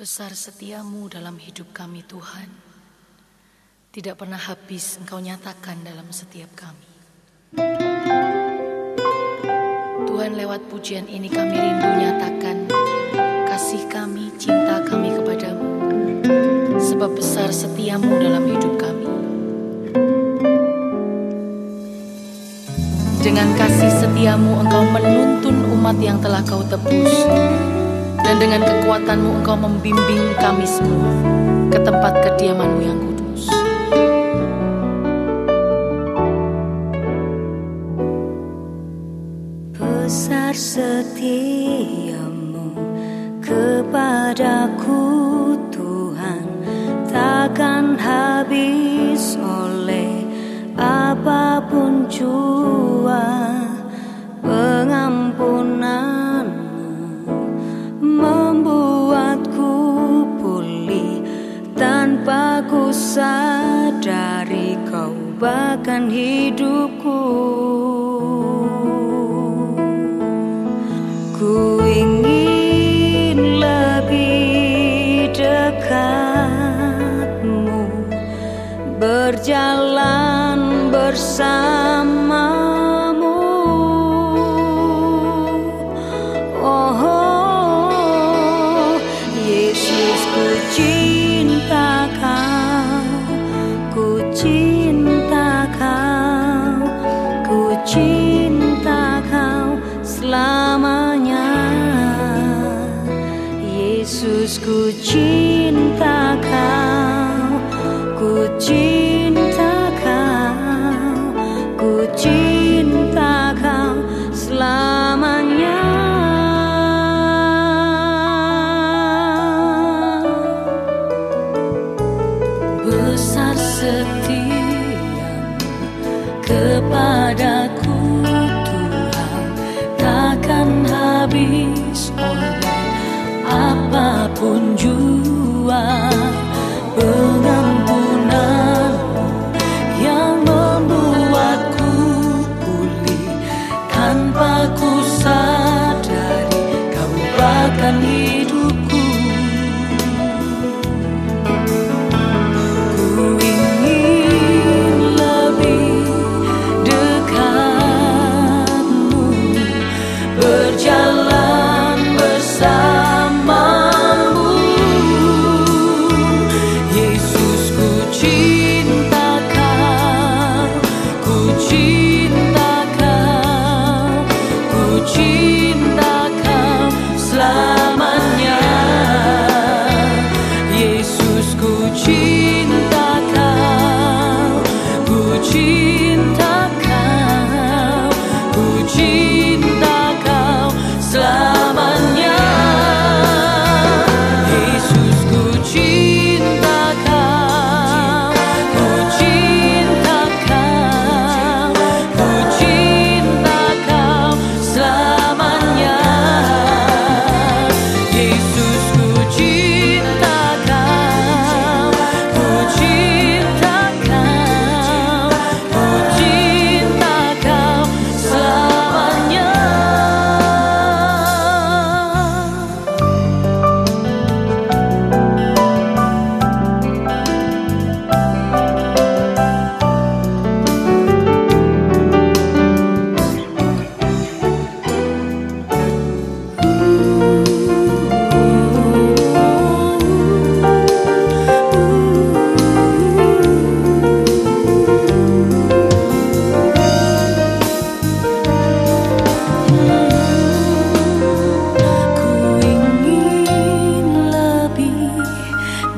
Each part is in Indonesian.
Besar setiamu dalam hidup kami Tuhan. Tidak pernah habis engkau nyatakan dalam setiap kami. Tuhan lewat pujian ini kami rindu nyatakan kasih kami, cinta kami kepadamu. Sebab besar setiamu dalam hidup kami. Dengan kasih setiamu engkau menuntun umat yang telah kau tebus dan dengan kekuatanmu engkau membimbing kami semua ke tempat kediamanmu yang kudus. Besar setiamu kepadaku Tuhan Takkan habis oleh apa pun jua sadari kau bahkan hidupku. Ku ingin lebih dekatmu Berjalan bersama Yesus ku cinta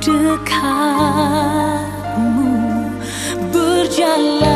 dekatmu berjalan